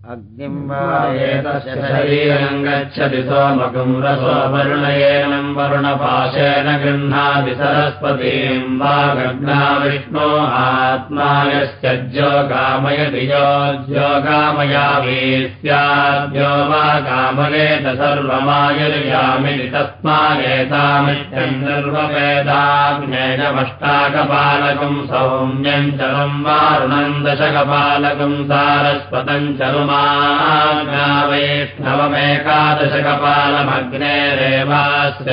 एतस्य शरीरम् गच्छति सोमकुम् रसो वरुणयेनम् वरुणपाशेन गृह्णाति सरस्वतीम् वा गग्ना विष्णो आत्मा यस्य ज्यो कामयति यो ज्यो कामयामि स्याद्यो वा कामयेत सर्वमायुर्यामिति तस्मादेतामित्यम् सर्ववेदाग्नेयमष्टाकपालकम् सौम्यम् चलम् वारुणम् दशकपालकम् सारस्वतम्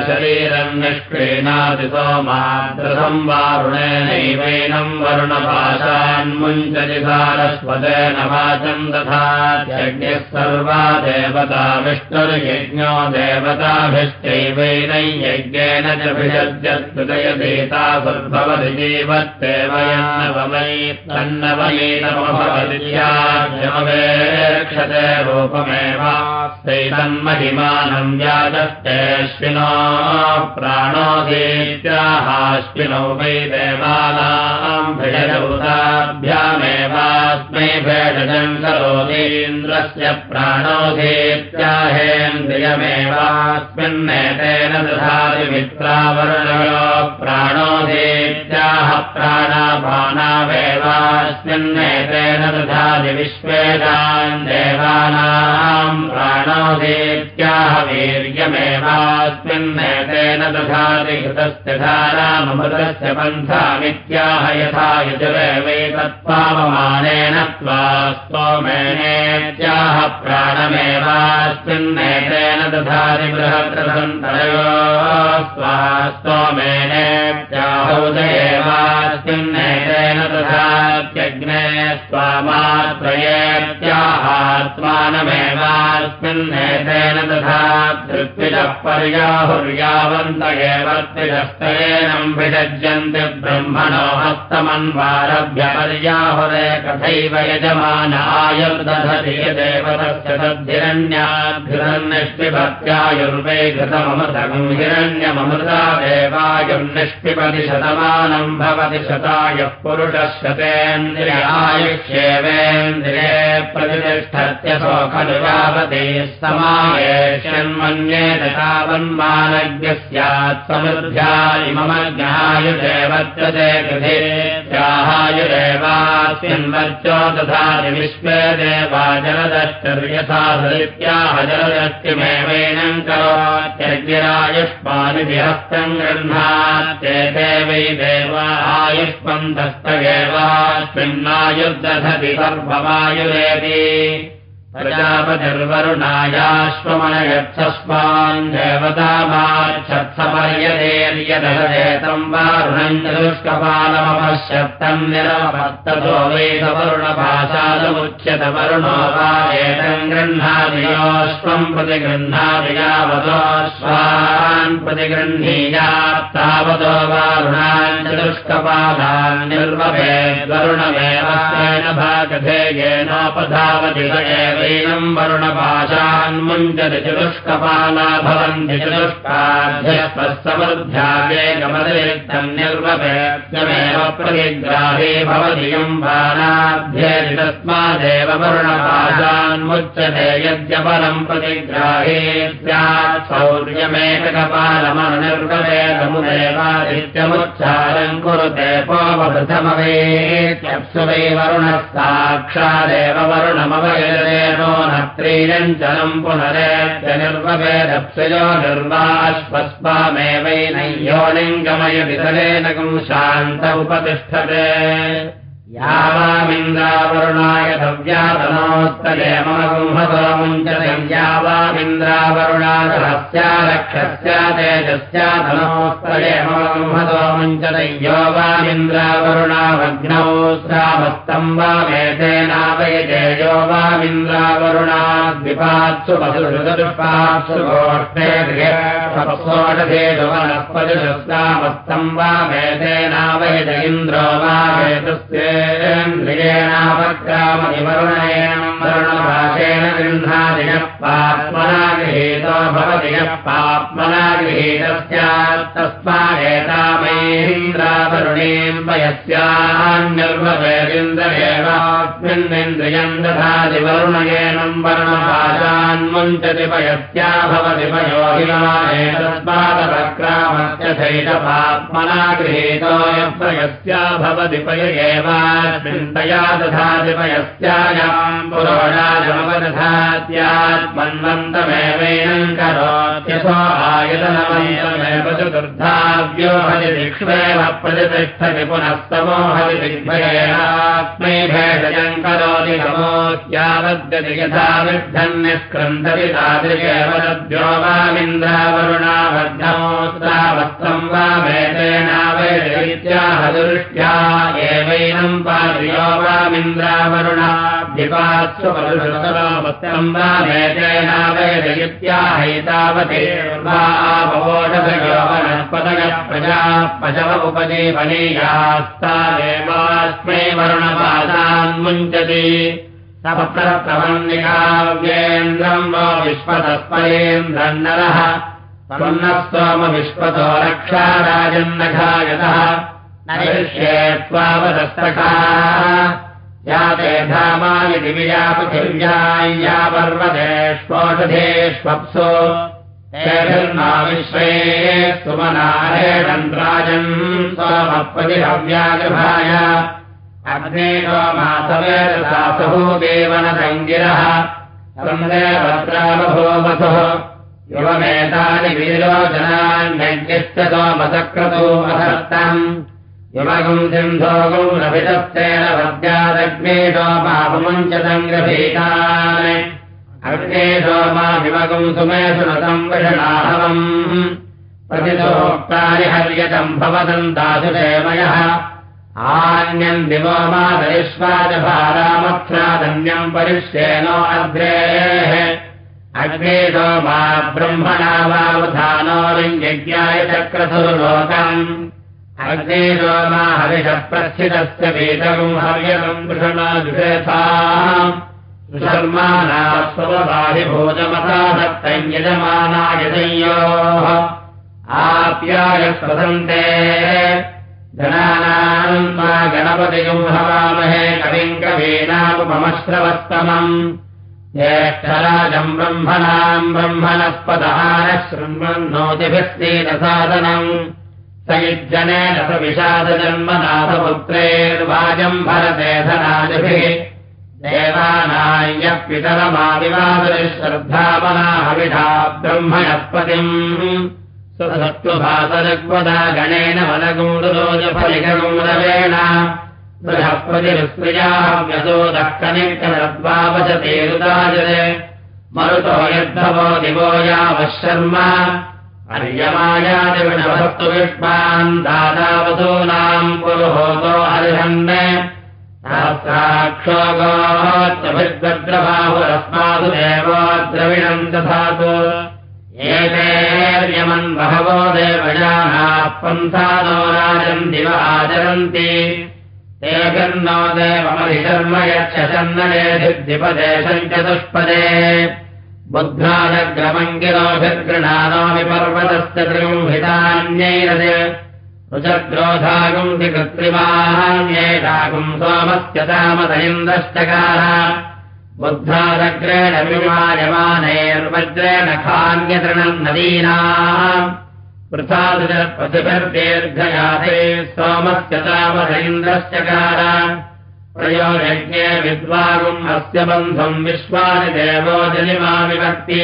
शरीरम् निष्क्रीणाति सोमाद्रसम् वारुणेनैवैनम् वरुणपाशान्मुञ्चति सारस्वतेन वाचम् तथा यज्ञः सर्वा देवता विष्णुर्यज्ञो देवताभिश्चैवैनै यज्ञेन च भिषद्यत्कृतयदेता सर्वभवति जीवत्येव यन्नवमै तन्नवयेनमभवति क्षते रूपमेवास्तैतन्महिमानम् व्याजस्तेऽश्विनो प्राणोदीत्याहाश्विनौ वै देवानाम् भिषजभूताभ्यामेवास्मै भेषजम् करोतीन्द्रस्य प्राणोदीत्याहेन्द्रियमेवास्मिन्नेतेन दधाति मित्रावर्णयो प्राणोदीत्याह प्राणापानावेवास्मिन्नेतेन दधाति विश्वेदान् देवानाम् प्राणोदेत्याह वीर्यमेवास्मिन्नेतेन दधाति घृतस्य धारामृतस्य पन्थामित्याह यथा यजुरेवैतत्पावमानेन त्वा स्तोमेनेत्याह प्राणमेवास्मिन्नेतेन दधाति बृहद्रसन्तरयो स्वा दधात्यग्ने स्वामात्रयेत्याहात्मानमेवास्मिन्नेतेन तथा तृप्तिजः पर्याहुर्यावन्त एव त्रिजस्तरेणम् विषज्यन्ति ब्रह्मणो हस्तमन्वारभ्य पर्याहुरे कथैव यजमान आयुर्दधति यदेव तस्य तद्धिरण्याद्धिरन्निष्पिभत्यायुर्वे घृतममृतम् हिरण्यममृतादेवायुर्निष्पिपति शतमानम् भवति शतायुः पुरुषः शतेन्द्रियायुष्येवेन्द्रिये प्रतिष्ठत्यसो खलु तावन्मानज्ञ स्यात् समृद्ध्या मम त्याहायुरेवास्मिन्वर्चो दधाति विश्वे देवा जलदश्चर्यथा धरित्याह जलदष्टिमेवैनम् करोत्यज्ञरायुष्मानि विहस्तम् गृह्णात्येते वै देवा आयुष्मन्तस्त एवास्मिन्नायुर्दधति सर्वमायुरेति वारुणम् चतुष्कपालमपश्यत्तम् निरमपत्ततो वेदवरुणभाषादमुच्यत वरुणो वा एतम् गृह्णादियोऽश्वम् प्रतिगृह्णादि यावतोऽश्वान् प्रतिगृह्णीयात् तावतो वारुणान् चतुष्कपालान् निर्वभेद्वरुणमेव भागधेयेनोपधावति एव ैनम् वरुणपाशान्मुञ्चति चतुष्कपाला भवन्ति चतुष्काध्यस्मत्समृद्ध्यागेकमतिरिक्तम् निर्वपेत्यमेव प्रतिग्राहे भवति यम् बाणाध्येति तस्मादेव वरुणपाशान्मुच्यते यद्यपरम् प्रतिग्राहे स्यात् शौर्यमेकपालमनुनिर्वपेदमुदेवादित्यमुच्चारम् कुरुते पोपप्रथमवेत्यप्सु वै वरुणः साक्षादेव वरुणमवयते नो नत्रीरञ्चलम् पुनरेत्य निर्ववेदप्सयो निर्वाश्वस्वामेवैनयो लिङ्गमय वितरेण शान्त उपतिष्ठते यावामिन्द्रावरुणाय धव्यातनोत्तरे मम गुंहसोमुञ्चयम् यावामिन्द्रावरुणादहस्यारक्षस्या तेजस्यातनोत्तरे मम गुंहसोमुञ्चय यो वामिन्द्रावरुणावग्नौ श्रावस्तम् वामेतेनावयजे यो वामिन्द्रावरुणाद्विपात्सु वसुषुचतुष्पात्सु गोष्ठे वनस्पतिश्रामस्तम् वामेतेनावयज इन्द्रो वामेतस्य न्द्रियेणापक्रामनिवरुणेन वरुणभाषेण गृह्णादियः पात्मना गृहीतो भवति यः पाप्मना गृहीतस्यात् तस्मादेतामैन्द्रावरुणीम् पयस्यान्यर्ववेदिन्द्रयेवास्मिन्निन्द्रियम् दधाति वरुणयेनम् वर्णपाशान्मुञ्चति पयस्या भवति पयो तस्मादपक्रामस्य चैतपात्मना गृहीतो यः पयस्या भवति पय एवास्मिन्तया दधाति पयस्यायाम् आयतनमन्तमेव चतुर्धाव्यो हरिदिक्ष्वेव प्रतिष्ठति पुनः समो हरिदिग्भयेनात्मै भेषजम् करोति नमोत्यावद्यति यथा विद्धन्यस्क्रन्दति तादृशेव तद्यो वामिन्द्रावरुणावद्धमोस्तावस्त्रम् वा दृष्ट्या एवैनम् पाद्यो वामिन्द्रावरुणाभ्यपात्स्वपरुषतरावस्त्रम् वा वेदेनावैदयित्याहैतावते वा आवोषधयो वनस्पतयः प्रजा पशव उपदीपनीयास्तादेवास्मै वरुणपादान्मुञ्चति सपत्रवन्निकाव्येन्द्रम् वो विश्वतस्परेन्द्रम् नरः पन्नः सोम विश्वतो रक्षा राजन्नघायतः। नरिष्ये त्वावदस्तका या ते धामानि दिव्या पृथिव्याय्या पर्वतेष्वोषधेष्वप्सो विश्वे सोमप्रतिहव्यागृभाय अग्नेशो मासवेदसासहो देवनदङ्गिरः संदेवत्रामभोमसुः युवमेतानि वीरोजनान्यज्ञश्च सोमसक्रतो महत्तम् युवगुम् सिन्धोगुम् रभितस्तेन वद्यादग्नेशो मा विमगुम् सुमेषु न संवषणाहवम् प्रतिसोक्तानि हर्यतम् भवतम् दासुदेवयः। आन्यम् दिवो मादरिष्वादभारामत्रादन्यम् परिश्येनो अग्रेः अग्नेशो मा ब्रह्मणा वावधानोरिञ्ज्ञाय चक्रसुर्लोकम् अग्नेशो मा हविषप्रस्थितस्य वेदकम् हव्यकम् वृषणाजुषेथा। सुशर्माणा स्वबाहिभोजमता दत्तम् यजमानाय संयोः आप्याय स्वसन्ते। जनानाम् मा गणपतिगुम् हवामहे कविम् कवीनामुपमश्रवस्तमम् ज्येष्ठराजम् ब्रह्मणाम् ब्रह्मणस्पदहारः शृण्वन्नोतिभिस्तीतसादनम् स युज्जनेन स धनादिभिः। देवानायः पितरमाविवादश्रद्धामनाहविधा ब्रह्मणस्पतिम् स्वसत्त्वभासरग्वदा गणेन वनगुण्डुरोजफलिकगुण्डवेण बृहस्पतिरुस्त्रियाः व्यसोदः कनिष्करद्वावशतेरुदाजरे मरुतो दिवो यावः शर्म अर्यमायादिविणभक्तु विष्मान् दादावसूनाम् पुरुहोतो अर्हन् सहस्राक्षोगोत्यभिद्वद्रबाहुरस्मासु देवो द्रविणम् दधातु। एतेर्यमन् बहवो देवजानाः पन्थानो राजम् दिव आचरन्ति। तेभिर्नो देवमधिशर्म यच्छन्ननेधिपदेशम् चतुष्पदे बुद्ध्रादग्रमङ्गिरोभिर्गृणानोमि पर्वतस्य त्रिगुम्हितान्यैरत् रुचग्रोधागुम् कृत्रिमान्यैषागुम् सोमस्य तामद इन्द्रश्चकार बुद्धादग्रेण विमायमानैर्वज्रेण खान्यतृणम् नदीनाम् पृथादुजप्रतिभिर्दीर्घयाते सोमस्य तामद इन्द्रश्चकार प्रयोजज्ञे विद्वागुम् अस्य बन्धुम् विश्वानि देवो जलिमाविभक्ति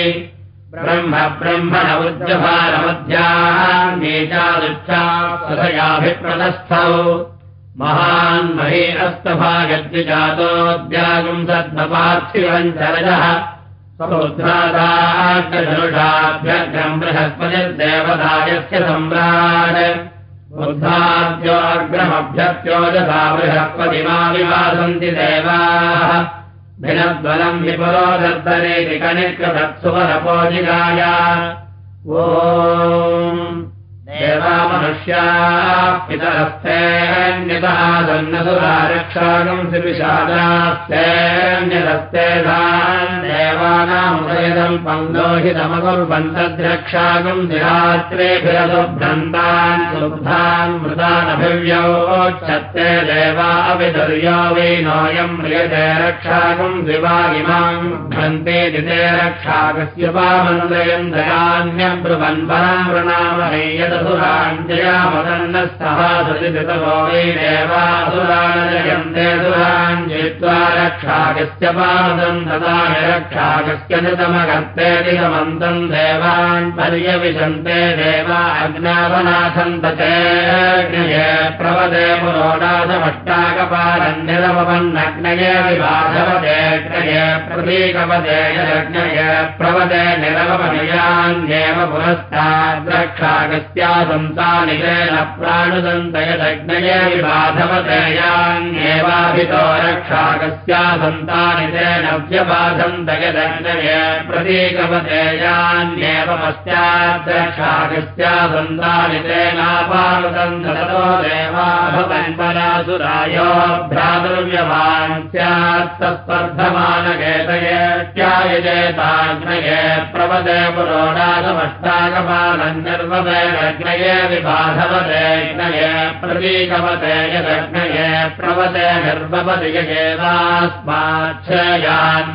ब्रह्म ब्रह्मण उज्जभारमध्यान्येचादुच्छासयाभिप्रदस्थौ महान् महे अस्तभागद्विजातोऽद्यागुम् सद्मपार्थिवम् चरजः समुद्रादाभ्यधनुषाभ्यग्रम् बृहस्पतिर्देवदायस्य सम्राट् बुद्धाद्योऽग्रमभ्यत्योजसा बृहस्पतिमाविवासन्ति देवाः। भिनद्वलम् विपुरो दर्दनेति कनिक्रदत्सुवरपोजिगाय ॐ देवामनुष्या पितरस्तेऽन्यतः सन्नसुरारक्षागम् श्रीविषादास्तेऽन्यदस्ते देवानामुदयदम् पङ्गोहितमकुर्वन्तद्रक्षागम् निरात्रेभिरसुभ्रन्तान् सुब्धान् मृतानभिव्योच्छत्ते देवा अपि दुर्यो वैनोऽयम् म्रियते रक्षागम् दिवागिमाम् भ्रन्ते दिते रक्षागस्य पामन्द्रयम् दयान्यब्रुवन् परामृणामहे यद सुराञ्जयामदन्नस्तः सतितमो वै देवासुरानजयन्ते सुराञ्जित्वा रक्षाकस्य पादम् ददामि रक्षाकस्य नितमकर्तेति समन्तम् देवान् पर्यविशन्ते देवा अग्नावनाथन्त चेऽग्नये प्रवदे पुरोडासमष्टाकपालन्निरवन्नग्नये विबाधवदेग्नये प्रतीकपदे यदग्नये प्रवदे निरवपनयान्येव पुरस्ताद्रक्षाकस्या सन्तानि तेन प्राणुदन्त यदग्नये विबाधवदेयान्येवाभितो रक्षाकस्या सन्तानि तेन व्यबाधन्त यदग्नये प्रतीकपदेयान्येव पश्चाद्रक्षाकस्या सन्तानि तेनापानुदन्त ततो देवा भवन् परासुरायो भ्रातुर्यवान् स्यात् तत्स्पर्धमानकेतये त्यायजेताग्नये प्रवदे पुरोडासमष्टाकपालन्निर्ववेदग्नये विबाधवदेग्नये प्रतीकवते यदग्नये प्रवदे निर्वपति यगेवास्माच्छयान्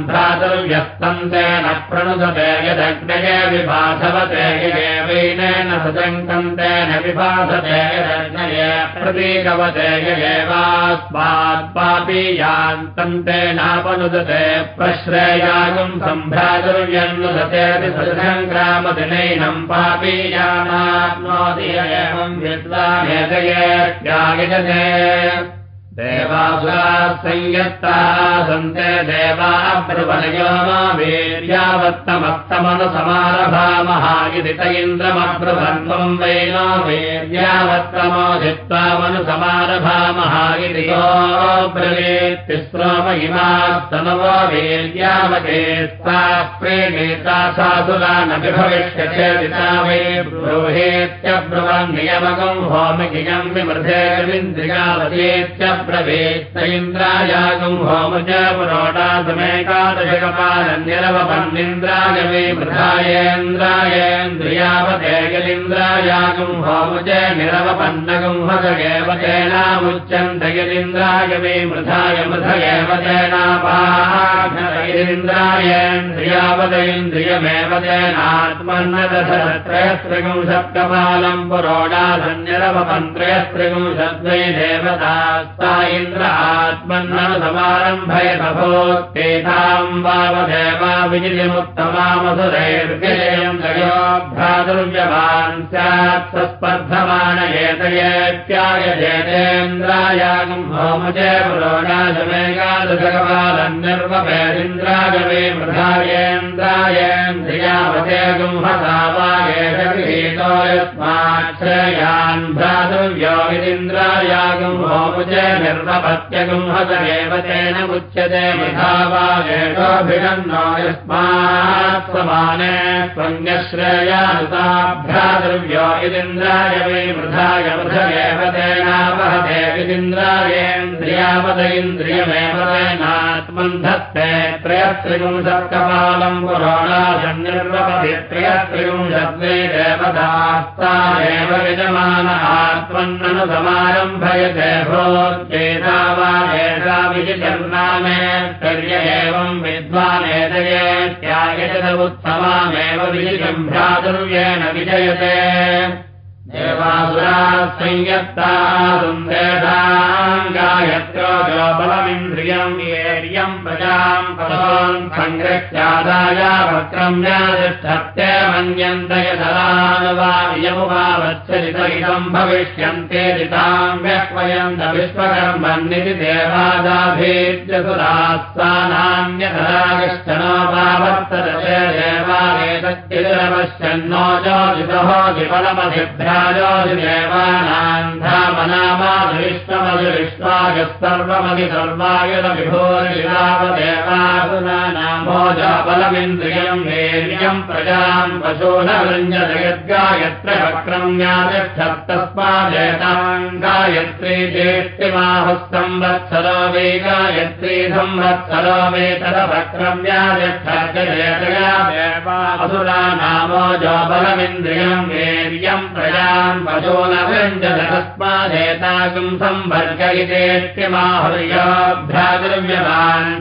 भ्रातुर्यस्तम् तेन प्रणुदते यदग्नये विबाधवते यगेवैनेन सजङ्कम् तेन विबाधते यदग्नये प्रतीकवते यगेवास्मात् पापीयान्तम् तेनापनुदते प्रश्रेयागम् सम्भ्रातुर्यन्नुदतेति सजङ्ग्रामदिनैनम् पापीयानाप्नोति विद्वानेतये देवासुराः संयत्ताः सन्ते देवा ब्रुवनयो मा वीर्यावत्तमत्तमनुसमारभामः इति त इन्द्रमब्रुवन्त्वम् वै नो इति यो ब्रवीत्तिस्रोम इमास्तनवो वीर्यावतेस्ताः प्रेमेता सासुरा न विभविष्यचेदिता वै ब्रूहेत्यब्रुवन् नियमकम् होमिकियम् विमृधेन्द्रियावतेत्य ब्रवीत्त इन्द्रायागम् होम च पुरोडासमेकादशकपालन्यरवपन्निन्द्राय वे मृधायेन्द्रायेन्द्रियावतेयलिन्द्रायागम् होम च निरवपन्नगम् हगेव तेनामुच्यन्त यदिन्द्राय वे मृधाय मृधगेव तेनापान्द्रियावतेन्द्रियमेव तेनात्मन्नदशत्रयस्त्रिगुं सप्तपालम् पुरोडासन्यरवपन्त्रयस्त्रिगुंसद्वै देवतास्ता इन्द्र आत्मन्नसमारम्भय तभोत्तेताम् वावदेवा विजिलिमुत्तमामसुरैर्गजयम् दयो भ्रातुर्यवान् स्यात् सस्पर्धमान एतयेत्यायजेतेन्द्रायागम् होमजे पुरोडाशमेकादशकपालन्निर्वपेदिन्द्रागवे मृधायेन्द्रायेन्द्रियावतेगुम् हसा वा एष गृहीतो यस्माच्छ्रयान् भ्रातुर्यो विदिन्द्रायागम् होमुज निर्वपत्यगुम् हसमेव तेन मुच्यते मृधा वा एषोऽभिषन्नो यस्मात् समाने त्वन्यश्रेयानुता भ्रातृव्यो इदिन्द्राय वै मृधाय मृधगेव तेनावहते विदिन्द्रायेन्द्रियावत इन्द्रियमेव तेनात्मन्धत्ते त्रयस्त्रिगुंसत्कपालम् पुरोणाशन्निर्वपति त्रयस्त्रिगुंसद्वे देवतास्ता एव विजमान आत्मन्ननुसमारम्भयते भोत्येता वा एषा विजितर्नामे कर्य एवम् विद्वानेतये त्यागजत उत्तमामेव विजितम् भ्रातुर्येण विजयते संयत्ताः सुन्देशाङ्गायत्रो जो बलमिन्द्रियम् येर्यम् प्रजाम् पदोन् सङ्गृह्यादाय वक्रम्यातिष्ठत्ते मन्यन्त यदलानुवायमुवावच्छलित इदम् भविष्यन्ते दिताम् व्यक्वयन्त विश्वकर्मन्निति देवादाभीत्य सुरास्तानान्यतरागश्चनोपावर्तते देवावेत पश्यन्नो ज्योतिषो विफलमधिभ्राजोतिदेवानान्धामनामाधिविश्वमधिविश्वाय सर्वमधि सर्वायुध जाबलमिन्द्रियम् वीर्यम् प्रजाम् पशो न वृञ्जयद्गायत्र वक्रम्यातिष्ठत्तस्मादेताम् गायत्री चेष्टिमाहुः संवत्सरो वे गायत्री संवत्सरो वेतरवक्रम्यातिष्ठर्गजेतया असुरा नामो जोबलमिन्द्रियम् वीर्यम्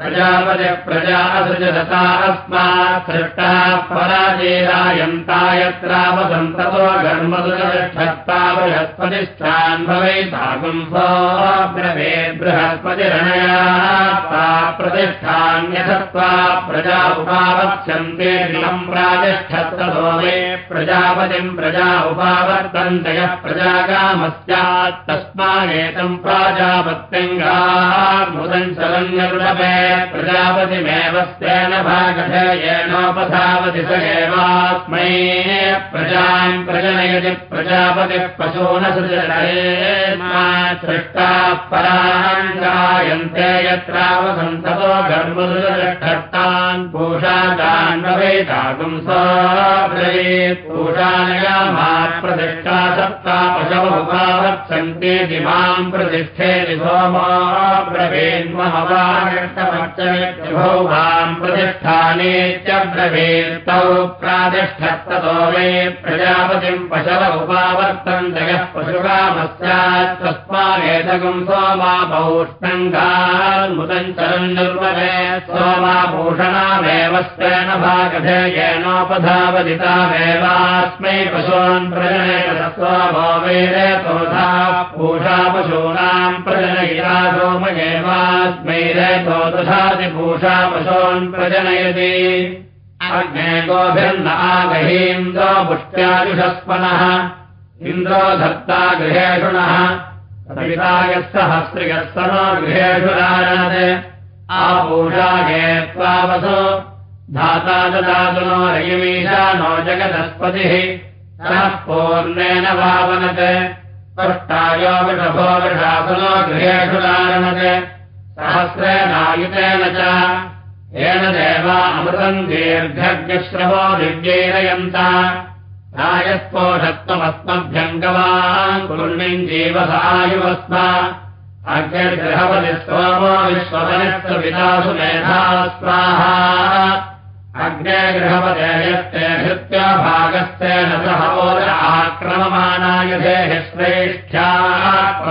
प्रजापतिः प्रजा असृजता अस्मात् सृष्टः घर्मदुरक्षत्ता बृहस्पतिष्ठान् सोऽब्रवे बृहस्पतिरणया प्रतिष्ठान्यथत्वा प्रजा उपावत्स्यन्ते दिलम् प्रातिष्ठत्ततो मे प्रजापतिम् प्रजा उपावर्तन्त यः प्रजागामस्यात् तस्मादेतम् प्राजापत्यङ्गामुदम् चलन्यरुडपे प्रजापतिमेव स्तेन भागधेयेनोपधावति स एवास्मै प्रजाम् प्रजनयति प्रजापतिः पशो न सृजते सृष्टाः परान् गर्भदृष्टान् पूषादान् भवेतागुम् साब्रवीत् पूषानयामात् प्रतिष्ठा सत्ता पशवुपावर्त्सन्ते दिमाम् प्रतिष्ठेति सोमाब्रवीन्महवागष्टमच्चभौभाम् प्रतिष्ठानेत्यब्रवीत्तौ प्रातिष्ठत्ततो वे प्रजापतिम् पशव उपावर्तन्त यः पशुकामस्यात् तस्मादेतगुम् सोमापौष्णङ्गान्मुदम् चरन् निर्वहे सोमाभूषणामेव स्तेन भागधेयेनोपधावदितामेवास्मै पशून् प्रजनयत सोमो वेदतोधा पूषा पशूनाम् प्रजनयिता सोमयेवास्मै रेतो दधाति पूषा पशून् प्रजनयति। अग्ने गोभिर्न आगहीन्द्रो पुष्ट्याजुषस्पनः इन्द्रो धत्ता गृहेषुणः सवितायः सहस्रियः स नो गृहेषु राजनते आपूषागे त्वावसो धाता ददातु नो रयमीशा नो जगदस्पतिः। सः पूर्णेन वावनते। स्पष्टायो वृषभो वृषासुनो गृहेषु लारणते सहस्रेणायुतेन च। येन देवा अमृतम् दीर्घज्ञश्रवो दिव्यैरयन्ता। रायस्पोषत्वमस्मभ्यम् गवान् कुर्मिम् जीवसायुवस्म। अग्निर्गृहपति सोमो विश्वपनित्र पितासु मेधा स्वाहा अग्ने गृहपते यस्ते हृत्या भागस्तेन सह आक्रममानायधेः श्रेष्ठ्या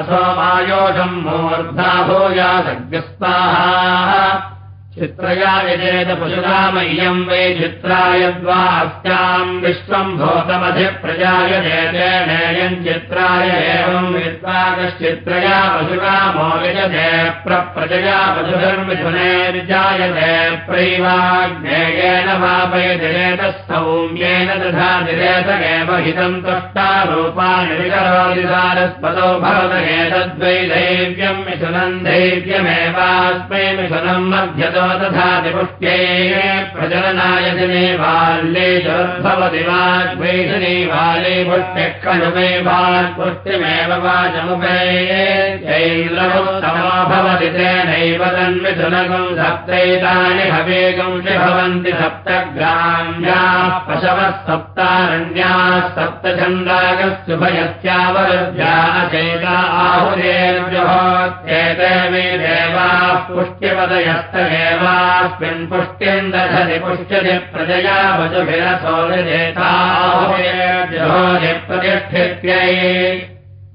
सोमायोषम् मूर्धा भूयासग्स्वाहा चित्रया यजेत पशुरामय्यम् वै चित्राय द्वा अस्याम् विश्वम् भूतमधिप्रजाय जेतेनेयम् चित्राय एवम् विद्वाकश्चित्रया पशुरामो विजते प्रप्रजया पशुधर्मिथुनेर्जायते प्रैवाज्ञेयेन वापयतिरेतः सौम्येन हितम् तुष्टारूपाणि विकरोदिसारस्पदो भवत एतद्वै दैव्यम् मिथुनम् दैव्यमेवास्मै मिथुनम् मध्यतो तथा पुष्ट्ये प्रजननाय दिने बाल्ये चोद्भवति वाग्वैषणे बाले पुष्ट्यः खलुमे वाग्पुष्ट्यमेव वाचमुपैन्द्रमुत्तमो भवति तेनैव तन्मिथुनकम् सप्तैतानि हवेगम् भवन्ति सप्तग्राम्याः पशवः सप्तारण्याः चैता मे देवाः पुष्ट्यपदयस्त एवास्मिन् पुष्ट्यम् दधति पुष्यति प्रजया वचुभिरसोजेताहुरेर्जहोति प्रतिष्ठित्यै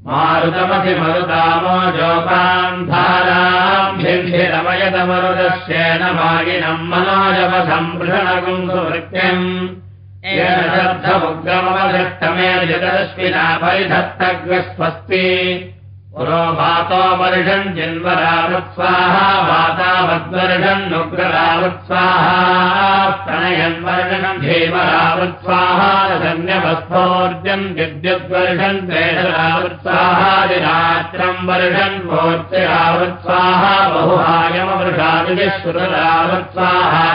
मारुतमसि मरुतामो जोपाम् धाराम्भिरमयतमरुदस्येन मागिनम् मनोजपसम्पृषणगुम् सुवृत्यम् येन शब्दमुग्रमवदृष्टमे जगदश्विना परिधत्तग्रस्वस्ति पुरो वातो वर्षन् जिन्वरावत्स्वाहा वातावद्वर्षन् नुग्ररावत्स्वाहा प्रणयन् वर्षन् धीमरावत्स्वाहा धन्यवस्फोर्जन् विद्युद्वर्षन् द्वेषरावत्स्वाहादिरात्रम् वर्षन्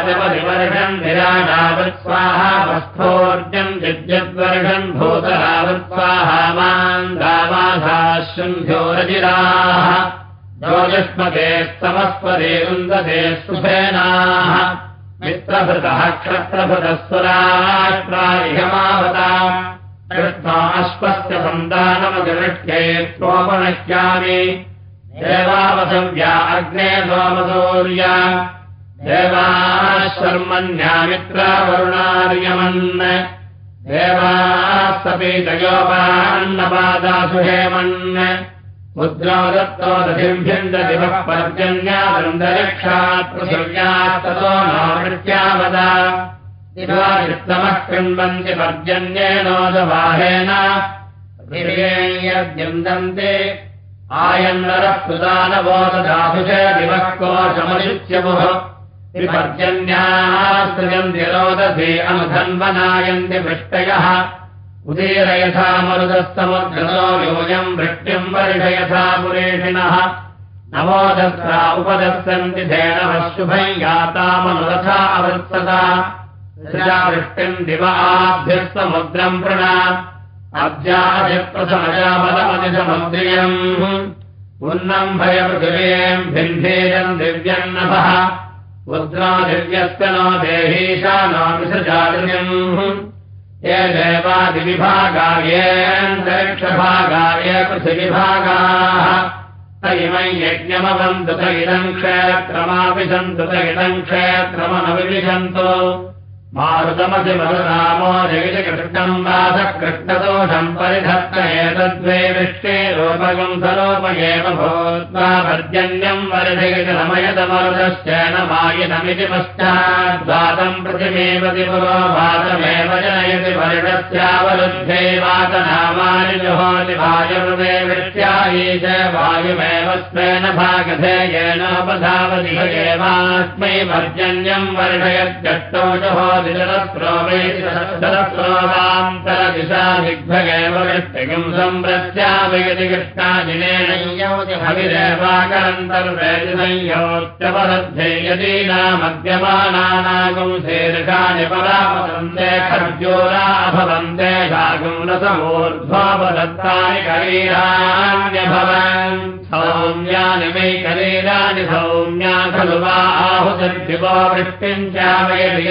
जपदिवर्षन् विराडावत्स्वाहा वस्फोर्जन् विद्युद्वर्षन् भूतरावत्स्वाहा मान् दावाधाशृङ्भ्यो रजिराः ज्योतिष्मते स्तमस्पदे वृन्दते सुसेनाः मित्रभृतः क्षत्रभृतः सुराष्ट्रायमावता कृष्णाश्वस्य सन्तानमतिवृष्ट्ये त्वोपनश्यामि देवावसव्या अग्ने सोमसूर्या। देवाशर्मण्यामित्रावरुणार्यमन् देवास्तपीतयोपान्नपादासु हेमन् मुद्रो दत्तो दधिम्भ्यन्ददिवः पर्जन्यादन्तरिक्षात् पृथिव्यास्ततो नावृत्यावदा। दिवायुत्तमः कृण्वन्ति पर्जन्येनोदवाहेन। यद्यन्दन्ते आयन्नरः च दिवः कोशमयुच्यमुः त्रिपर्जन्याः रोदधे अनुधन्वनायन्ति वृष्टयः उदीरयथा मरुदस्तमुद्रतो योऽयम् वृष्टिम् वर्षयथा पुरेषिणः। नवोदस्रा उपदस्सन्ति धेनवः शुभम् यातामनुरथा अवर्तता वृष्टिम् दिव आभ्यस्तमुद्रम् प्रणा उन्नम् भयपृथिवीम् भिन्धेयम् दिव्यम् नभः। रुद्रा दिव्यस्य नो देहीशा नो विसृजातिर्यम् ये देवादिविभागायेऽन्तरिक्षभागाय पृथिविभागाः। त इमै यज्ञमवन्तु त इदम् क्षेत्रमापि सन्तु त इदम् क्षेत्रमनविविशन्तु मारुतमसि मरुरामो जगिति कृष्णम् वासः कृष्णदोषम् परिधत्त एतद्वे वृष्टे रूपगम् सरोपयेव भूत्वा पर्जन्यम् वर्धयति रमयतमरुदश्चेन मायितमिति पश्चाद्वातम् पृथिमेवति पुरो वातमेव जनयति वर्षस्यावरुद्धे वातनामानि जुहोति वायुर्वे वृष्ट्यायी च वायुमेव स्वेन भागधेयेनोपधावति एवास्मै पर्जन्यम् वर्षयत्यष्टौ जुहो न्तरदिशा दिग्भगेव वृष्टिकम् संव्रत्यावयति कृष्णादिनेन हविदेवाकरन्तर्वेदि संयोच्यपरद्धे यदीनामद्यमानानागम् शीर्षानि परापदन्ते खर्जोरा अभवन्ते शागम् रसमूर्ध्वापदत्तानि करीराण्यभवन् सौम्यानि वै करीराणि सौम्या खलु वा चावयति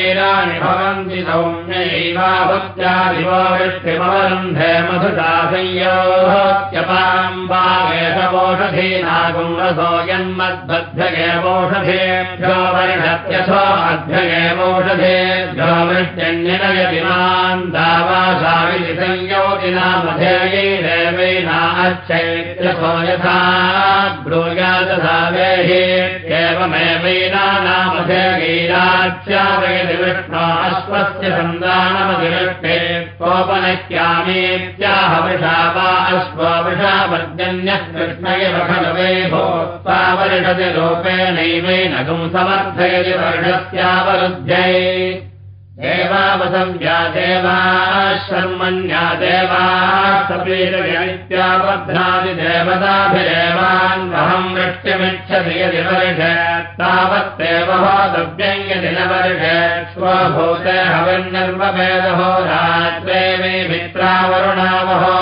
यत्करीराणि भवन्ति सौम्यैवाभक्त्यादिवो वृष्टिमवरुन्धे मधुता संयोत्यपाम्बागेशवोषधीनागुम् रसो यन्मद्बद्धगेवोषधेभ्यो वर्षत्यथो अध्यगेवोषधेभ्यो वृष्ट्यन्यनयति मान् दावासाविधि संयोतिनामधेयैरेवैनाच्छैत्यथो यथा ब्रूयादधा वेहि एवमेवैना नामधेयैराच्यावयति विष्णो अश्वस्य सन्दानमधिवृष्टे कोपनक्यामेत्याह वृषा वा अश्वो वृषा पर्जन्यः कृष्ण एव खलु वै भूत्वा वर्षति रूपेणैवेनगुम् समर्थयति वर्षस्यावरुध्यै देवावसव्या देवाः शर्मण्या देवाः सपीरनित्याबध्नादि देवताभिदेवान् वहम् वृष्टिमिच्छति यदि वर्षे तावत्तेव होतव्यम् यदि न वर्षे स्वभूते हविर्निर्वभेदहो रात्रे मे मित्रावरुणावहो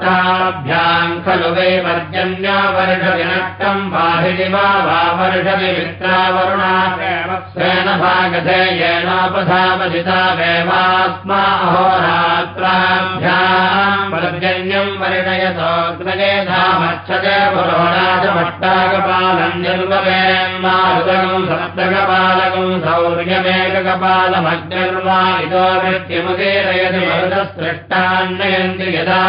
खलु वै पर्जन्यो वर्षति नष्टम् बाहिरि वा वा वर्षति मित्रावरुणा स्वेन भागधे येनोपधाव वेवास्मा अहोरात्राभ्याम् पर्जन्यम् वर्णयतोग्नगेधामच्छते सप्तकपालकम् सौर्यमेककपालमग्निर्वा इतो वृत्तिमुदीरयति मरुतसृष्टान्नयन्ति यदा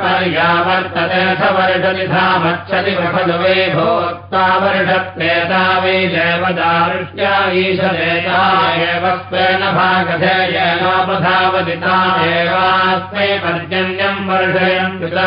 पर्यावर्तते स वर्षति धामच्छति खलु वे भोक्ता वर्षत्रेता वै ईशदेता एव पर्जन्यम् वर्षयन् पिता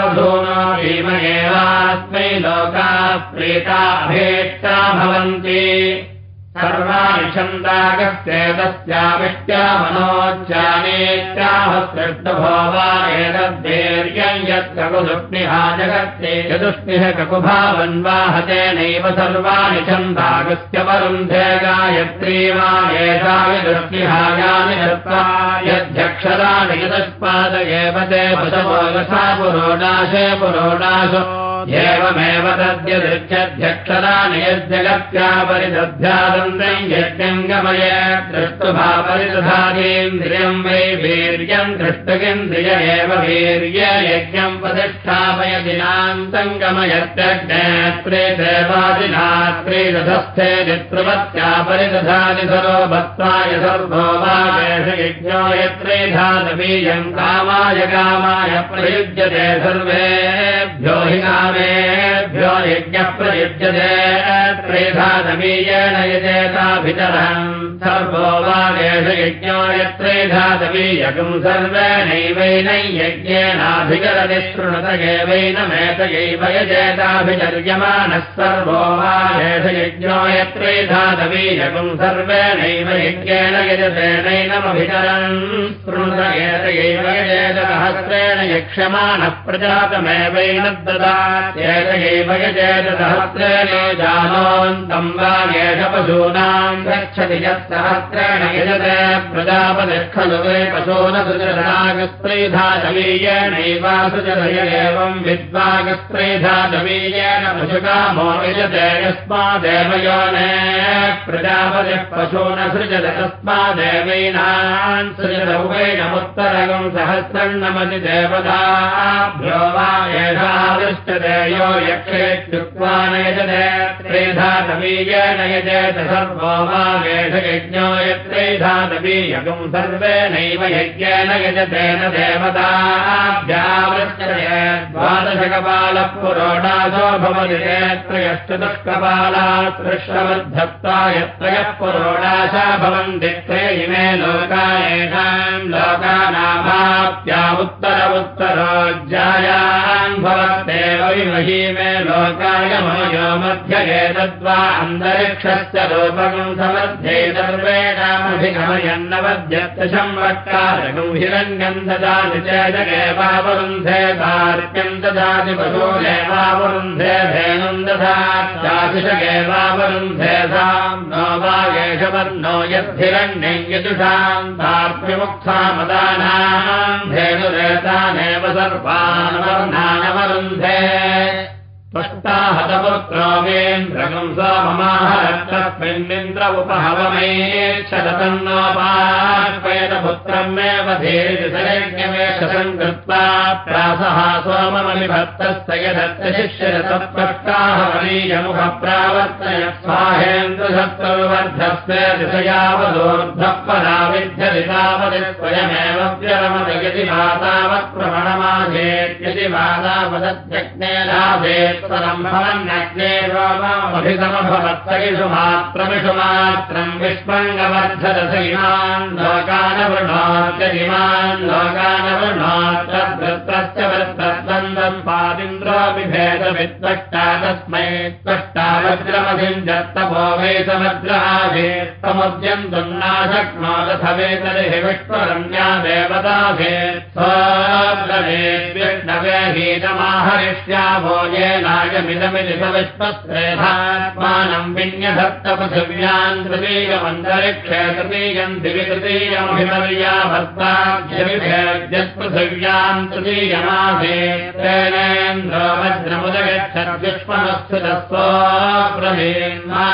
कृष्णादिनमवधूनो भीमयेवास्मै लोका प्रीता अभेष्टा भवन्ति सर्वाणि छन्दागस्येतस्याविष्ट्या मनोच्चानेत्याह सृष्टभो वा एतद्धैर्यम् यत्ककुदुष्णिहा जगत्ते। यदुष्णिः ककुभावन्वाहतेनैव सर्वाणि छन्दागस्य वरुन्धे गायत्री वा एता यदुष्णिहायानि दत्त्वा यध्यक्षराणि यदस्पाद एव ते पशवो यथा पुरोडाशे पुरोडाशो एवमेव यद्यगत्या परिदध्यादन्तम् यज्ञम् गमय दृष्टुभापरिदधातीन्द्रियम् वै वीर्यम् दृष्टगिन्द्रिय एव वीर्य यज्ञम् प्रतिष्ठापय दिनान्तम् गमयत्यग्नेत्रे देवादिनात्रे रथस्थे नित्रवत्या परिदधाति सरो भक्त्वाय सर्वो वा यज्ञो यत्रे धातवीयम् कामाय कामाय प्रयुज्यते सर्वेभ्यो हि कामेभ्यो यज्ञः प्रयुज्यते त्रेधातवीयेन यजेताभितरम् सर्वो वागेश यज्ञो यत्रेधातवीयकम् सर्वेणैवैन यज्ञेनाभिकरति शृणुत एवैनमेतयैव यजेताभिचर्यमानः। सर्वो वागेश यज्ञो यत्रेधातवीयकम् सर्वेणैव यज्ञेन यजतेनैनमभिचरन्। शृणुत एतयैव यजेतसहस्रेण यक्ष्यमानः प्रजातमेवैन ददात्येतयैव यजेतसहस्रेण जानोऽन्तम् वा येष पशूनाम् गच्छति यत्सहस्रेण यजते प्रजापतिः खलु वै पशूनसुजनागस्त्रैधातवीयेणैवासुजय एवम् विद्वागस्त्रैधातवीयेन पशुकामो यजते यस्मादेव योने प्रजापतिः पशूनसृजत तस्मादेवैनान् सृजत उभैनमुत्तरगम् सहस्रन्नमति देवताभ्यो वा एषादृष्टते यो यक्षेत्युक्त्वा नयजते त्रेधातवीयेन यजेत सर्वो वा वेषयज्ञो यत्रेधातवीयकम् सर्वेणैव यज्ञेन यजतेन देवताभ्यावृष्टते द्वादशकपालः पुरोडासो भवति त्रयश्चतुष्कपाला तृष्णवद्धत्ता यत्रयः पुरोडाशा भवन्ति त्रे इमे लोका येषाम् लोकानामाप्या उत्तर उत्तरोज्जायान् भवत्येव विमही मे लोकाय मोयो मध्य एतद्वा अन्तरिक्षस्य रूपकम् समध्ये सर्वेणामभिगमयन्नवद्यत्तशम् वट्कारकम् हिरण्यम् ददाति चेदगेवावरुन्धे कार्क्यम् ददाति पशूरेवावरुन्धे धेनुम् दधात्याशिषगेवावरुन्धे साम् नो वा येषवर्णो यद्धिरण्यम् यदुषाम् तार्प्यमुक्तामदानाम् धेनुरेतानेव सर्वान् वर्णानवरुन्धे त्वष्टाः त्वष्टाहतपुत्रोमेन्द्रकम् स ममाहरत्तस्मिन्निन्द्र उपहवमेच्छतन्नोपाह्वयतपुत्रमेव धीरिसैज्ञमेशसम् कृत्वा प्रासः सोममनिभक्तस्य यदत्तशिष्यरतत्वष्टाहवनीयमुखप्रावर्तय स्वाहेन्द्रसत्तरुवर्धस्य दिशयावदोर्धः पदाविध्यति तावदि स्वयमेव व्यरमत यदि मातावत्प्रमणमाधेत्यदि मातावदध्यज्ञेनाधेत्तरम् भवन्नग्ने रोममभिसमभवत्सगिषु मात्रमिषु मात्रम् विष्मङ्गवर्धरस इमान् लोकानवृणात्यदिमान् लोकानवृणात्यवृत्तस्य वृत्तद्वन्द्वम् पादिन्द्रोऽपि भेदविद्वष्टा तस्मै त्वष्टा वज्रमधिम् दत्तभो वै समुद्रहाभेत्तमुद्यम् दुन्नाशक्नोदथ वेतरिहि विष्णुरम्या देवताभेत् विष्णवेहीतमाहरिष्या भोजेनायमिदमिति सविष्पस्त्रेधात्मानम् विन्यधत्तपृथिव्याम् तृतीयमन्तरिक्षे तृतीयम् दिवि तृतीयमभिमर्या भर्ताभ्यत्पृथिव्याम् तृतीयमासे तेनेन्द्रो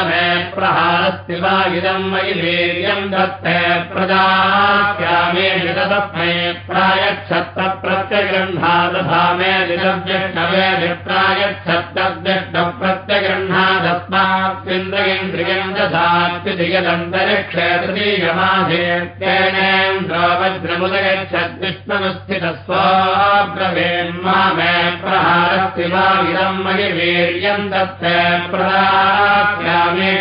मे प्रहारस्ति वा इदम् मयि वीर्यम् दत्ते प्रदास्यामे तस्मै प्रायच्छत्तप्रत्यगृह्णादधा मे दिदव्यष्णवे विप्रायच्छत्तव्यष्णप्रत्यगृह्णादस्मात्विन्द्रयन्द्रियम् दधात्विधिगदन्तरिक्षे तृतीयमाधेत्येनेन्द्रो वज्रमुदगच्छद्विष्णुस्थितस्वाब्रवीन्मा मे प्रहारस्ति वा इदम् मयि प्रदास्यामे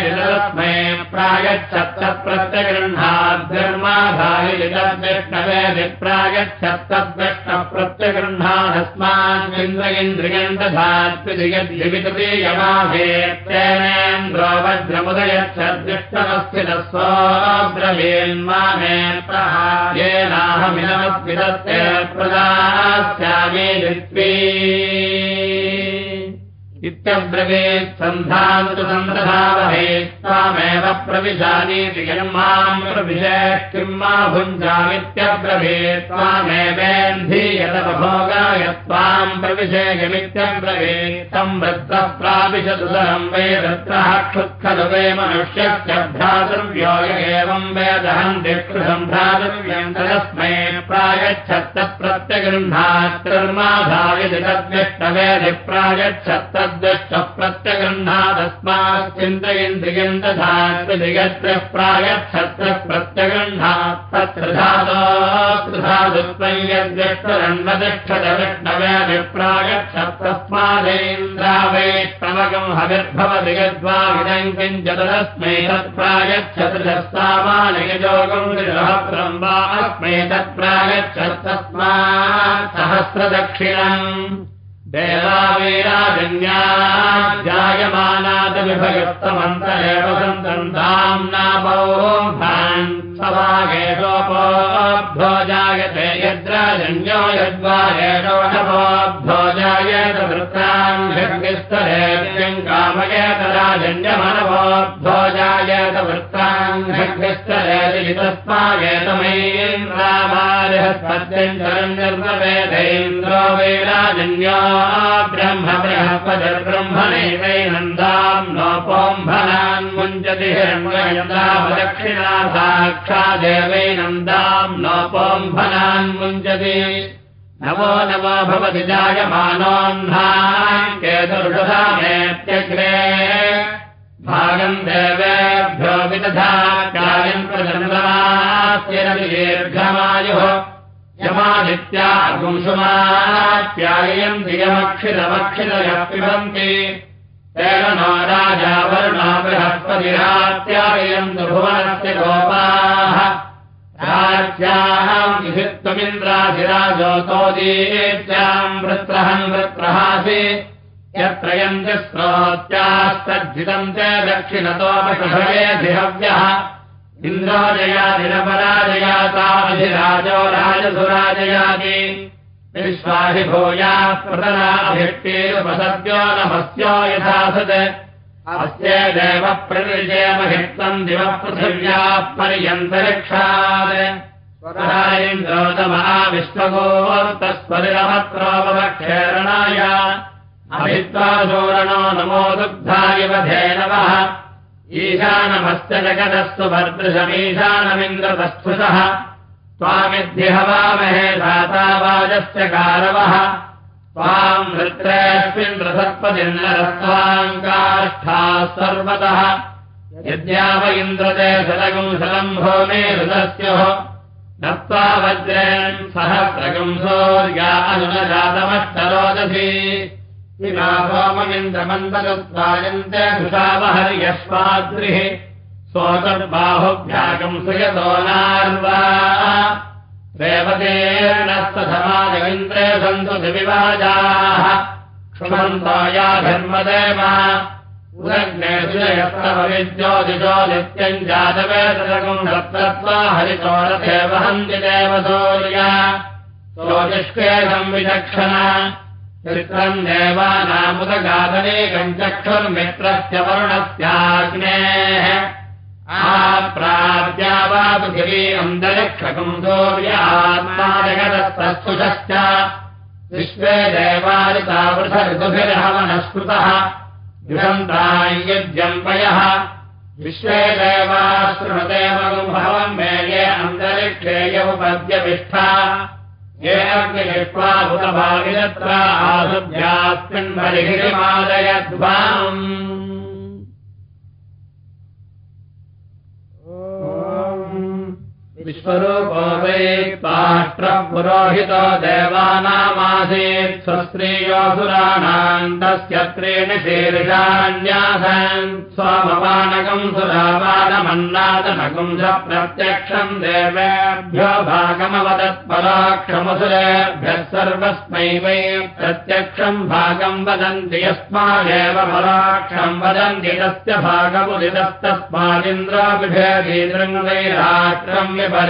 इन्द्रयन्द्रियम् दधात्विदिगद्वितृतीयमाभेत्येनेन्द्रो वज्रमुदयच्छद्विष्णमस्थितस्वाब्रवीन्मा मे प्रहायेनाहमिनमस्विदत्ते प्रदास्यामे इत्यब्रवीत् सन्धान्तु सन्दधावहे त्वामेव प्रविशानीति यम् माम् प्रविशे किम् मा भुञ्जामित्यब्रवीत् त्वामेवेन्धीयत भोगाय त्वाम् प्रविशे किमित्यब्रवीत् संवृत्तः प्राविशदुदरम् वै वृत्रः क्षुत्खलु वे मनुष्यस्य भ्रातृव्यो एवम् वेदहन्ति कृसम्भ्रातृव्यम् तदस्मै प्रायच्छत्तः प्रत्यगृह्णात् कर्माधायति तद्व्यक्तवेदि प्रायच्छत्तद् प्रायच्छत्रः प्रत्यगृह्णात् तत्र धातोधातुत्वम् यद्यक्षरविष्णवेभिप्रायच्छत्रस्मादेन्द्रा वैष्णवकम् हविर्भवति यद्वा इदम् किञ्चतदस्मै तत्प्रायच्छतृशस्तामानयजोगम् सहस्रम् वा अस्मै तत्प्रायच्छतस्मात् सहस्रदक्षिणम् जायमानादविभयुक्तमन्तरेव सन्तम् धाम्नाभोभान् सवागेशोपोऽभ्यो जायते यद्राजन्यो यद्वारेशोषपोऽभ्यो जायेत वृत्ताङ्घ्यस्तरेत्यम् कामयेत राजन्यमनवोऽभ्यो जायेत वृत्ताङ्घ्यस्तरेति तस्मागेतमैन्द्रामारिहस्पत्यम् चरम् निर्मवेदैन्द्रो वैराजन्यो ब्रह्म बृहस्पतिर्ब्रह्मणैवैनन्दाम् नोपोम्भनान् मुञ्चति हिरण्यन्दावदक्षिणा साक्षादेवैनन्दाम् नोपोम्भनान् मुञ्चति नमो नमो भवति जायमानोऽह्नाम् केतुर्षधामेत्यग्रे भागम् देवेभ्यो विदधा कार्यम् प्रचन्दनास्यरपि दीर्घमायुः यमादित्या गुंसुमाप्यायम् धियमक्षितमक्षितयः पिबन्ति। तेन नो राजा वरुणा बृहस्पतिरात्यायम् भुवनस्य गोपाः। राज्याम् विधित्वमिन्द्राधिराजोतोदीत्याम् वृत्रहम् वृत्रहासि यत्रयम् च स्रोत्यास्तज्जितम् च दक्षिणतोपषभवेधिहव्यः इन्द्राजयाधिरपराजयाताधिराजो राजसुराजयाति। विश्वाहि भूयाः प्रतनाभिष्टेरुपसद्यो नमस्यो यथासत्। अस्य देव प्रनिजयमहित्वम् दिवः पृथिव्याः पर्यन्तरिक्षात्। विश्वगोर्तस्वरिरमत्रोपक्षेरणाय अभित्वा शोरणो नमो दुग्धाय धेनवः ईशानमस्य जगदस्तु भर्दृशमीशानमिन्द्रतस्थुतः त्वामिद्यहवामहे धातावाजस्य कारवः त्वाम् वृत्रेऽस्मिन् रसत्पदिन्नरस्त्वाम् काष्ठाः सर्वतः। यद्याव इन्द्रते शतगुंशलम् भूमे हृदस्योः। दत्त्वा वज्रेन् सहस्रगुंसोर्या अनुनजातमष्टरोदसी सोममिन्द्रमन्दगत्वायन्ते सुषावहर्यश्वाद्रिः स्वोतर्बाहुभ्यागम् सुयतो नार्वा। रेवतेर्णस्तसमाजमिन्द्रे सन्तु दिविवाजाः। क्षुमन्तो या धर्मदेव उदग्ने सुजयस्तवविद्योतिजो नित्यम् जातवेतरकम् सप्तत्वा हरितोरथे वहन्ति देवसूर्या। सोऽष्केदम् विचक्षण मित्रम् देवानामुदगाधवेगम् चक्षुर्मित्रस्य वरुणस्याग्नेः। आप्राद्या वा पृथिवी अन्तरिक्षकम् विश्वे देवादितावृथऋतुभिर्हवनस्कृतः द्विषन्तायज्जम्पयः विश्वे ये अग्निष्वा भूतभागिरत्र आसुभ्यास्मिन्मरिहिमादयध्वाम् विश्वरूपो वै पाष्ट्रपुरोहितो देवानामासीत् स्वस्त्रीयोऽसुराणाम् तस्य त्रीणि शीर्षान्यासन्। स्वमपानकम् सुरापानमन्नादनकम् च प्रत्यक्षम् देवेभ्यो भागमवदत्पराक्षमसुरेभ्यः सर्वस्मै वै प्रत्यक्षम् भागम् वदन्ति यस्मादेव पराक्षम् वदन्ति तस्य भागमुदितस्तस्मादिन्द्राभिभेदीदृङ्गैराक्रम्य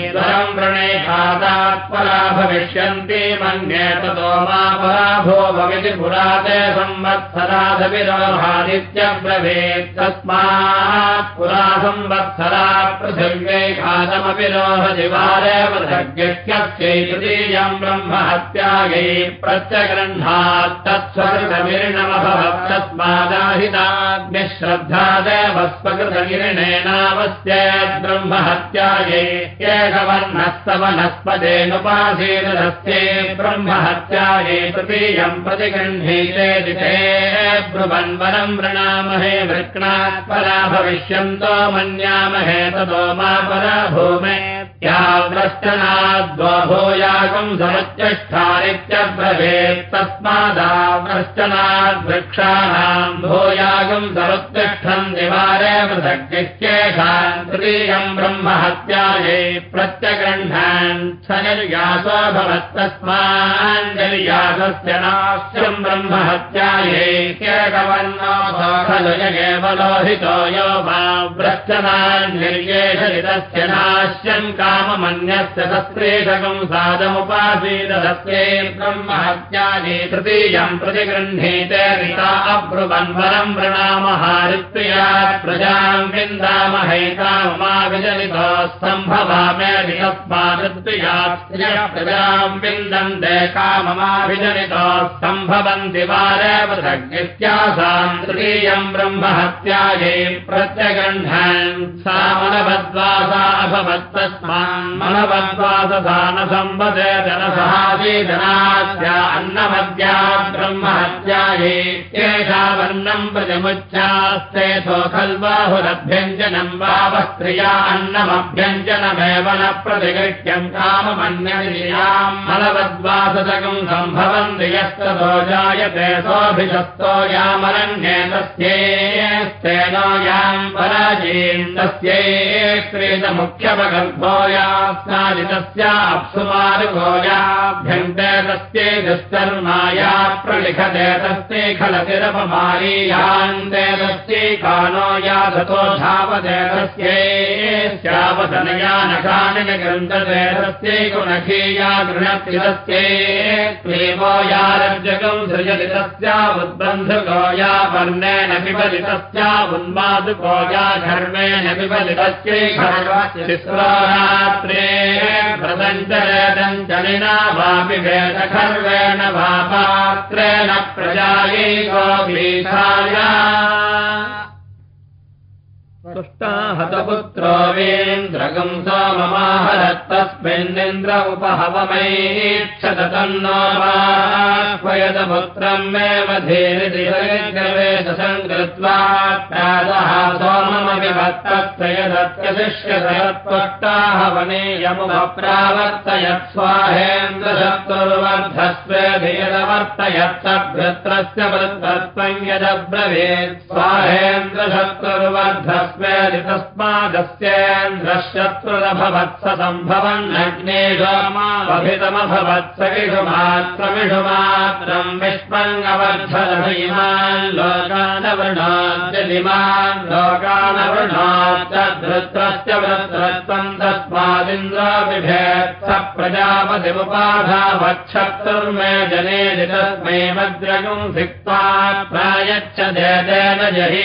प्रवेदरम् व्रणे खादात्परा भविष्यन्ति मन्ये ततो मा पराभो भविति पुराते संवत्सरादविरोहादित्यब्रवेत् तस्मात् पुरा संवत्सरा पृथिव्यै खादमपि रोहदिवारेव धज्ञस्यै तृतीयम् ब्रह्म हत्यायै प्रत्यगृह्णात् तस्मादाहिताग्निश्रद्धादेव स्वकृतगिरिणेनावस्येत् ब्रह्म ब्रह्म हत्यायै तृतीयम् प्रतिगृह्णीते दिते ब्रुवन्वरम् वृणामहे वृक्णात् परा भविष्यन्तो मन्यामहे ततो मा परा भूमे या व्रश्चनाद्वभूयागम् समुच्चष्ठानित्यब्रवेत् तस्मादाव्रश्चनाद्वृक्षाणाम् भूयागम् समुत्तिष्ठम् निवारे पृथग्नित्येषाम् तृतीयम् ब्रह्म प्रत्यगृह्णान् स निर्यासो भवत्तस्माञ्जर्यासस्य नास्यम् ब्रह्म हत्यायै केकवर्णो खलु यगेव लोहितो यो वा व्रश्चनान्निर्येषितस्य नाश्यम् काममन्यस्य सस्त्रेषकम् सादमुपासीदस्ये ब्रह्म हत्यायै तृतीयम् प्रतिगृह्णीते रिता अब्रुवन्वरम् वृणामहारित्र्या प्रजाम् विन्दामहैताममाविजलितो सम्भवामे तस्मादृत्र्या प्रजाम् विन्दन्ते काममाभिजनितो सम्भवन्ति प्रत्यगृह्णन् सा मनभद्वासा अभवत्तस्मान् मनवद्वासदानसम्पदे जनसहासीदनास्या अन्नमद्या हत्यायै एषा वर्णम् प्रजमुच्चास्ते सो खल्बाहुरभ्यञ्जनम् वावस्त्रिया अन्नमभ्यञ्जनमेव न प्रतिगृह्यम् काममन्ययाम् मलवद्वासजगम् सम्भवन्ति यस्ततो जायते सोऽभिशस्तो यामरण्ये तस्येस्तेनो याम् पराजीम् तस्यै क्रीतमुख्यपगर्भो यास्नादितस्य अप्सुमारुगोयाभ्यन्ते तस्यै दुष्कर्माया प्रलिखते तस्यै खलतिरपमारीयान्ते तस्यै कानो याधतो धावते तस्यै श्यावधनया नखानि निगृन्दते तस्यै गुणखीया गृह्णति तस्यै क्लीबो यारज्जगम् सृजति तस्या उद्बन्धुको या वर्णेन पिबलि तस्या उन्मादुको या धर्मेण तस्यै खर्वरात्रे व्रतञ्चरेदञ्चलिना वापि वेदखर्वेण वा पात्रेण प्रजायै तुष्टाहतपुत्रो वेन्द्रगम् सोममाहरत्तस्मिन्निन्द्र उपहवमैक्षतन्नोमाह्वयतपुत्रम् मे मधेरिदिवेशसङ्कृत्वा प्रादः सोममविभत्तत्रयदत्यशिष्यसत्त्वष्टाहवने यमुवप्रावर्तयत् स्वाहेन्द्रशत्रुर्वर्धस्वेभियदवर्तयत्तभ्यत्रस्य वृद्धस्वं यदब्रवीत् स्वाहेन्द्रशत्रुर्वर्धस्वे तस्मादस्येन्द्रशत्रुरभवत्स सम्भवन्नग्नेषमाभितमभवत्स इषुमात्रमिषु मात्रम् विष्मङ्गवर्धनभीमान् लोकानवृणाद्यलिमान् लोकानवृणाद्यधृत्रस्य वृत्रत्वम् तस्मादिन्द्राभिभेत् स प्रजापतिमुपाधावच्छत्रुर्मे जने तस्मै मद्रगुम् धिक्त्वा प्रायच्छ देतेन जहि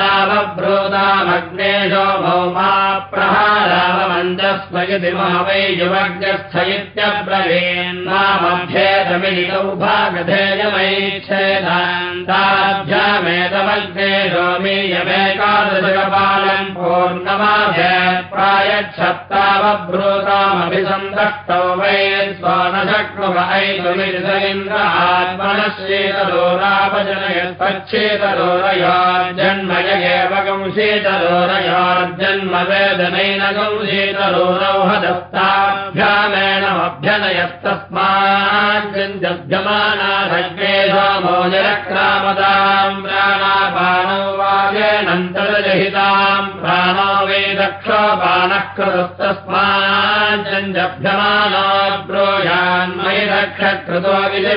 जितेनाभ्याय ददावब्रूतामग्नेशो भौमा प्रहारावमञ्जस्म यदि वै भागधेयमैच्छेदान्ताभ्यामेतमग्नेशो मीयमेकादशकपालम् पूर्णमाभ्य प्रायच्छत्तावब्रूतामभिसन्दष्टौ वै स्वानशक्नुव शीतलोरापजनयत्पच्छेतलोरया जन्मय एव गंशीतलोरयार्जन्म वेदनैन गंशीतलोरौ हदस्ताभ्यामेणमभ्यनयस्तस्माज्जमानाधग्नेशोमोजरक्रामदाम् प्राणापानौ वाजेनन्तरजहिताम् प्राणो वै दक्षोपानः कृतस्तस्माज्जभ्यमानो ब्रूयान्मयि रक्षकृतो विधि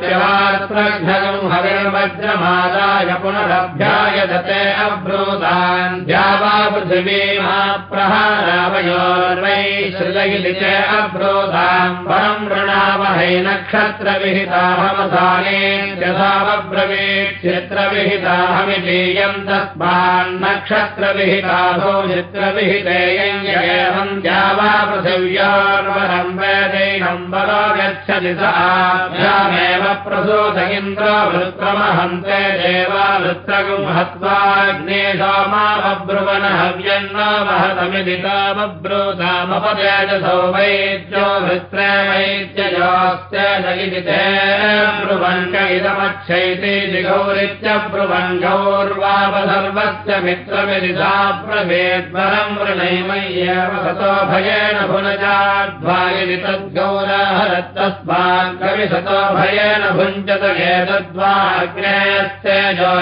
तच्छग्रस्थाप्यवार्त्रघ्नगम् हविर्वज्रमादाय पुनरभ्याय दते अब्रूतान् द्यावा पृथिवीमा प्रहारावयोर्वै श्रुलगिलि च अब्रोधाम् परम् वृणावहै नक्षत्रविहिताहमसाने यथावब्रवीत् चित्रविहिताहमितीयम् तस्मान्नक्षत्रविहितासौ चित्रविहितेयम् एवम् द्यावा पृथिव्योर्वरम् वेदैनम् वरो गच्छति स प्रसूत इन्द्रो वृत्रमहन्ते देवा वृत्रगुम् हत्वाग्ने सोमावब्रुवण हव्यन्न महतमिदितामब्रूतामपदेजसौ वैद्यो वृत्रे इदमच्छैति जिगौरित्य ब्रुवङ्गौर्वापसर्वस्य मित्रमिदिता प्रभेद्वरम् वृणैमय्येव सतो भयेन भुनजाध्वायिनि तद्गौराहरत्तस्मात् कविसतो भयेन भुञ्जत एतद्वाग्नेस्तेजो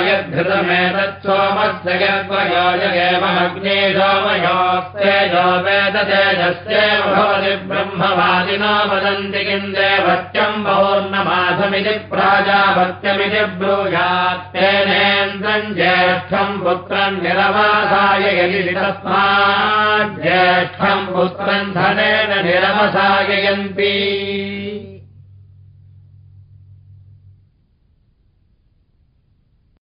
यद्धृतमेतत्सोमस्य गर्भयोजगेवमग्ने सोमयोस्तेजो वेद तेजस्येव भवति ब्रह्मवादिनो वदन्ति किम् देवत्यम् पौर्णमासमिति प्राजापत्यमिति ब्रूयात् तेनेन्द्रम् ज्येष्ठम् पुत्रम् निरवासाय यदि तस्मात् ज्येष्ठम् पुत्रम् धनेन निरवसाययन्ति